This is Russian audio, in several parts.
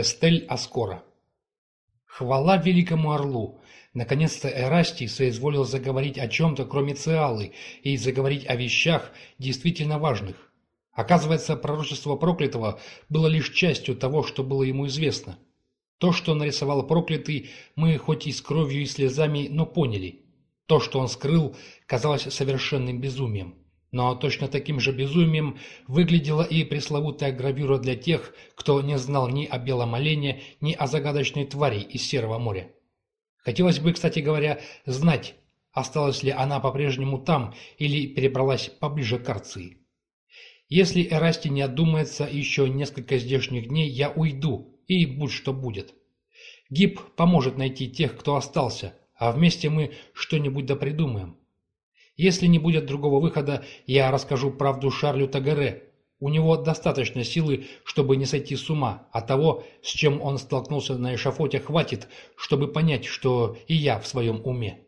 Эстель Аскора. Хвала великому орлу! Наконец-то Эрастий соизволил заговорить о чем-то, кроме Циалы, и заговорить о вещах действительно важных. Оказывается, пророчество проклятого было лишь частью того, что было ему известно. То, что нарисовал проклятый, мы хоть и с кровью и слезами, но поняли. То, что он скрыл, казалось совершенным безумием. Но точно таким же безумием выглядела и пресловутая гравюра для тех, кто не знал ни о белом олене, ни о загадочной твари из Серого моря. Хотелось бы, кстати говоря, знать, осталась ли она по-прежнему там или перебралась поближе к Арции. Если Эрасти не отдумается еще несколько здешних дней, я уйду, и будь что будет. Гиб поможет найти тех, кто остался, а вместе мы что-нибудь да придумаем. Если не будет другого выхода, я расскажу правду Шарлю Тагаре. У него достаточно силы, чтобы не сойти с ума, а того, с чем он столкнулся на эшафоте, хватит, чтобы понять, что и я в своем уме.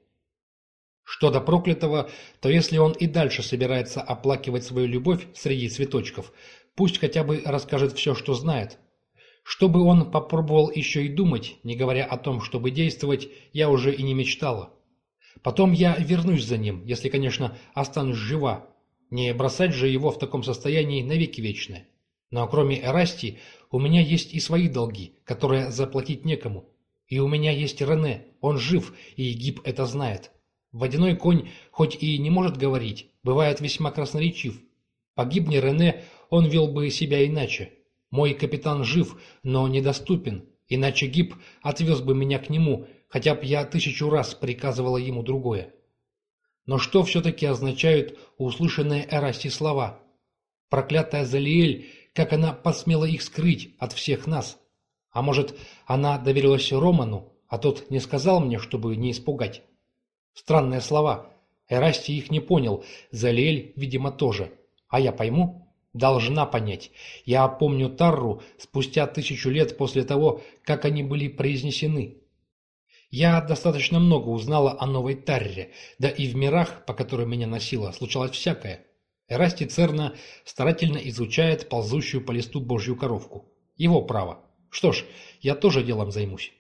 Что до проклятого, то если он и дальше собирается оплакивать свою любовь среди цветочков, пусть хотя бы расскажет все, что знает. Чтобы он попробовал еще и думать, не говоря о том, чтобы действовать, я уже и не мечтала. Потом я вернусь за ним, если, конечно, останусь жива. Не бросать же его в таком состоянии навеки вечное. Но кроме Эрасти, у меня есть и свои долги, которые заплатить некому. И у меня есть Рене, он жив, и Гиб это знает. Водяной конь, хоть и не может говорить, бывает весьма красноречив. Погибни Рене, он вел бы себя иначе. Мой капитан жив, но недоступен, иначе Гиб отвез бы меня к нему, хотя б я тысячу раз приказывала ему другое. Но что все-таки означают услышанные Эрасти слова? Проклятая Залиэль, как она посмела их скрыть от всех нас? А может, она доверилась Роману, а тот не сказал мне, чтобы не испугать? Странные слова. Эрасти их не понял, Залиэль, видимо, тоже. А я пойму? Должна понять. Я помню Тарру спустя тысячу лет после того, как они были произнесены. Я достаточно много узнала о новой Тарре, да и в мирах, по которым меня носило, случалось всякое. Эрасти Церна старательно изучает ползущую по листу божью коровку. Его право. Что ж, я тоже делом займусь.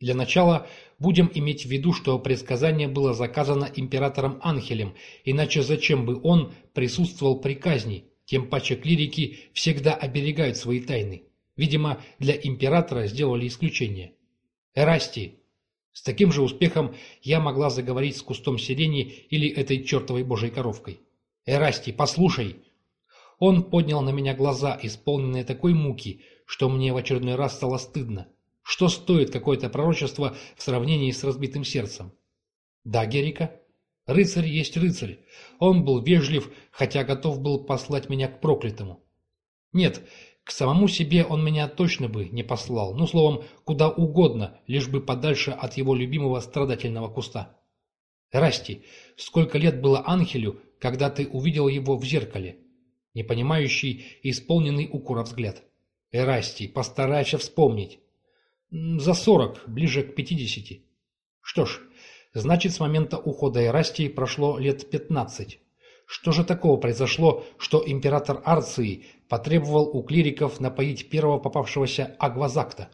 Для начала будем иметь в виду, что предсказание было заказано императором Анхелем, иначе зачем бы он присутствовал при казни, тем паче клирики всегда оберегают свои тайны. Видимо, для императора сделали исключение. Эрасти, с таким же успехом я могла заговорить с кустом сирени или этой чертовой божьей коровкой. «Эрасти, послушай!» Он поднял на меня глаза, исполненные такой муки, что мне в очередной раз стало стыдно. Что стоит какое-то пророчество в сравнении с разбитым сердцем? «Да, Герика?» «Рыцарь есть рыцарь. Он был вежлив, хотя готов был послать меня к проклятому. Нет, к самому себе он меня точно бы не послал, ну, словом, куда угодно, лишь бы подальше от его любимого страдательного куста. Расти, сколько лет было Анхелю, когда ты увидел его в зеркале? Непонимающий исполненный укора взгляд. Эрасти, постарайся вспомнить. За сорок, ближе к пятидесяти. Что ж, значит, с момента ухода Эрастии прошло лет пятнадцать. Что же такого произошло, что император Арции потребовал у клириков напоить первого попавшегося Агвазакта?